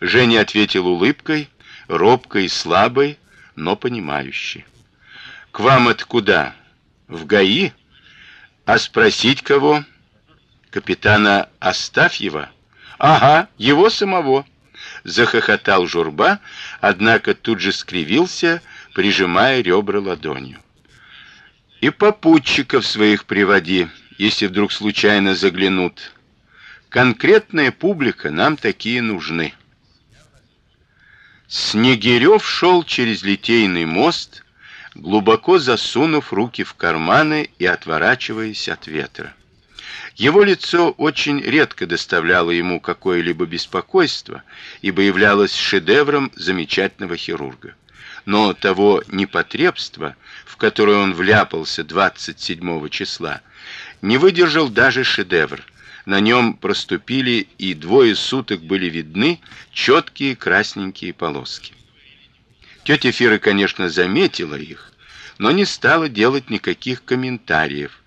Женя ответил улыбкой, робкой и слабой, но понимающей. К вам это куда? В ГАИ? А спросить кого? Капитана Остафьева? Ага, его самого. Захохотал Журба, однако тут же скривился, прижимая ребра ладонью. И попутчиков своих приводи, если вдруг случайно заглянут. Конкретная публика нам такие нужны. Снегирев шел через Литейный мост, глубоко засунув руки в карманы и отворачиваясь от ветра. Его лицо очень редко доставляло ему какое-либо беспокойство, ибо являлось шедевром замечательного хирурга. Но того непотребства, в которое он вляпался 27 числа, не выдержал даже шедевр. На нем проступили и двое суток были видны четкие красненькие полоски. Тетя Фира, конечно, заметила их, но не стала делать никаких комментариев,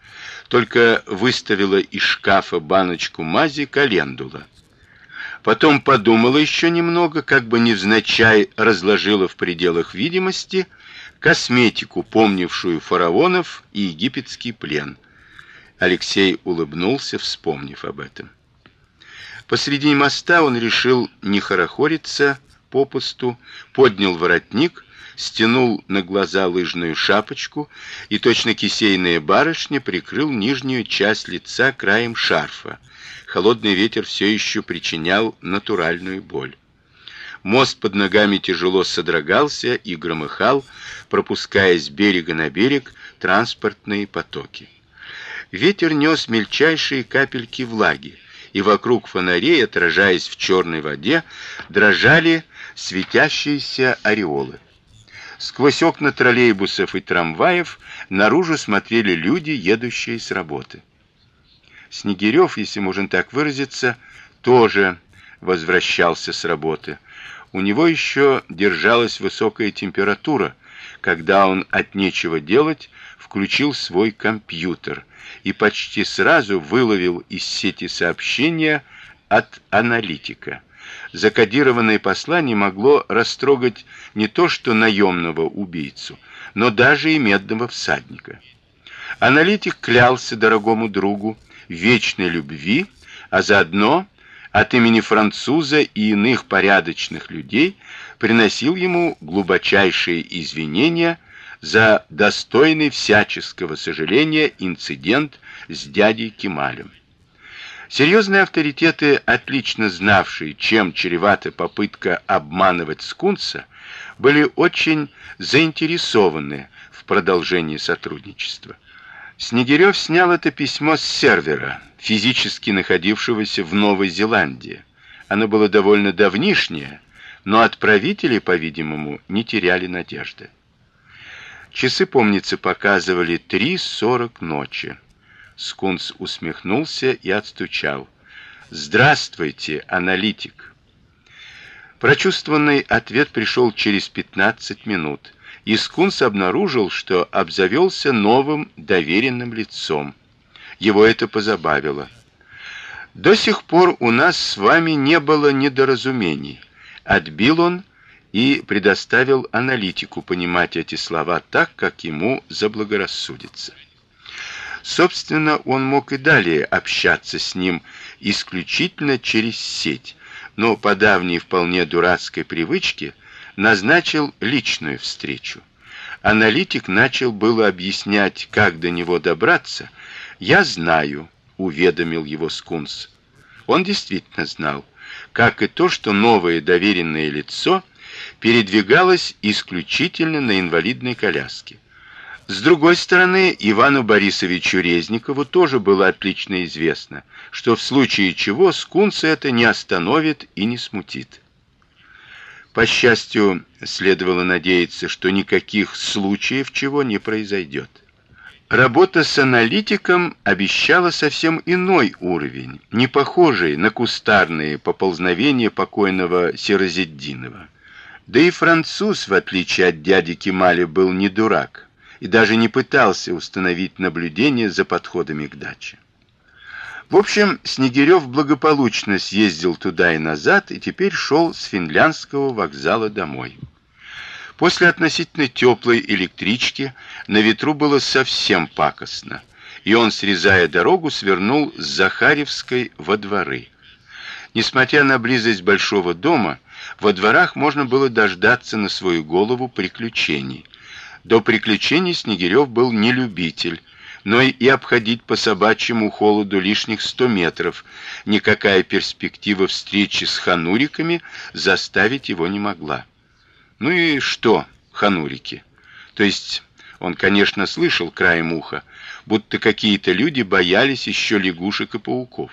только выставила из шкафа баночку мази календула. Потом подумала еще немного, как бы невзначай разложила в пределах видимости косметику, помнившую фараонов и египетский плен. Алексей улыбнулся, вспомнив об этом. Посреди моста он решил не хорохориться попусту, поднял воротник, стянул на глаза лыжную шапочку и точно кисейная барышня прикрыл нижнюю часть лица краем шарфа. Холодный ветер все еще причинял натуральную боль. Мост под ногами тяжело содрогался и громыхал, пропуская с берега на берег транспортные потоки. Ветер нес мельчайшие капельки влаги, и вокруг фонарей, отражаясь в черной воде, дрожали светящиеся ореолы. Сквозь окна троллейбусов и трамваев наружу смотрели люди, едущие с работы. Снегирев, если можно так выразиться, тоже возвращался с работы. У него еще держалась высокая температура, когда он от нечего делать включил свой компьютер и почти сразу выловил из сети сообщения от аналитика. Закодированное послание могло растрогать не то что наемного убийцу, но даже и медного всадника. Аналитик клялся дорогому другу вечной любви, а заодно от имени француза и иных порядочных людей приносил ему глубочайшие извинения за достойный всяческого сожаления инцидент с дядей Кемалем. Серьезные авторитеты, отлично знавшие, чем чревата попытка обманывать скунса, были очень заинтересованы в продолжении сотрудничества. Снегирев снял это письмо с сервера, физически находившегося в Новой Зеландии. Оно было довольно давнишнее, но отправители, по-видимому, не теряли надежды. Часы, помнится, показывали три сорок ночи. Скунс усмехнулся и отстучал. Здравствуйте, аналитик. Прочувствованный ответ пришел через пятнадцать минут, и Скунс обнаружил, что обзавелся новым доверенным лицом. Его это позабавило. До сих пор у нас с вами не было недоразумений, отбил он и предоставил аналитику понимать эти слова так, как ему заблагорассудится. Собственно, он мог и далее общаться с ним исключительно через сеть, но по давней вполне дурацкой привычке назначил личную встречу. Аналитик начал было объяснять, как до него добраться. "Я знаю", уведомил его Скунс. Он действительно знал, как и то, что новое доверенное лицо передвигалась исключительно на инвалидной коляске. С другой стороны, Ивану Борисовичу Резникову тоже было отлично известно, что в случае чего скунса это не остановит и не смутит. По счастью, следовало надеяться, что никаких случаев чего не произойдет. Работа с аналитиком обещала совсем иной уровень, не похожий на кустарные поползновения покойного Сирозиддинова. Да и француз, в отличие от дяди Кемаля, был не дурак и даже не пытался установить наблюдение за подходами к даче. В общем, Снегирев благополучно съездил туда и назад и теперь шел с финляндского вокзала домой. После относительно теплой электрички на ветру было совсем пакостно, и он, срезая дорогу, свернул с Захаревской во дворы. Несмотря на близость большого дома, во дворах можно было дождаться на свою голову приключений. До приключений Снегирев был не любитель, но и обходить по собачьему холоду лишних сто метров никакая перспектива встречи с хануриками заставить его не могла. Ну и что, ханурики? То есть он, конечно, слышал краем уха, будто какие-то люди боялись еще лягушек и пауков.